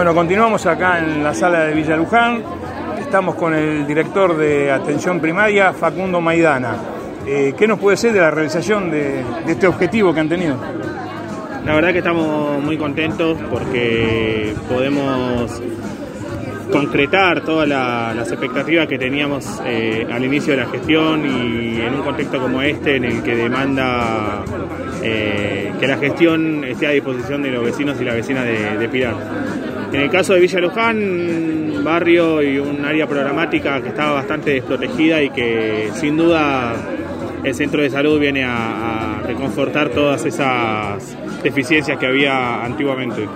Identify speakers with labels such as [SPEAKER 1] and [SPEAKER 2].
[SPEAKER 1] Bueno, continuamos acá en la sala de Villa Luján. Estamos con el director de atención primaria, Facundo Maidana. Eh, ¿Qué nos puede decir de la realización de, este objetivo que han tenido?
[SPEAKER 2] La verdad que estamos muy contentos porque podemos concretar todas la- las expectativas que teníamos eh, al inicio de la gestión y en un contexto como este en el que demanda eh, que la gestión esté a disposición de los vecinos y las vecinas de, de Pilar. En el caso de Villa Luján, un barrio y un área programática que estaba bastante desprotegida y que sin duda el centro de salud viene a, a reconfortar todas esas deficiencias que había antiguamente.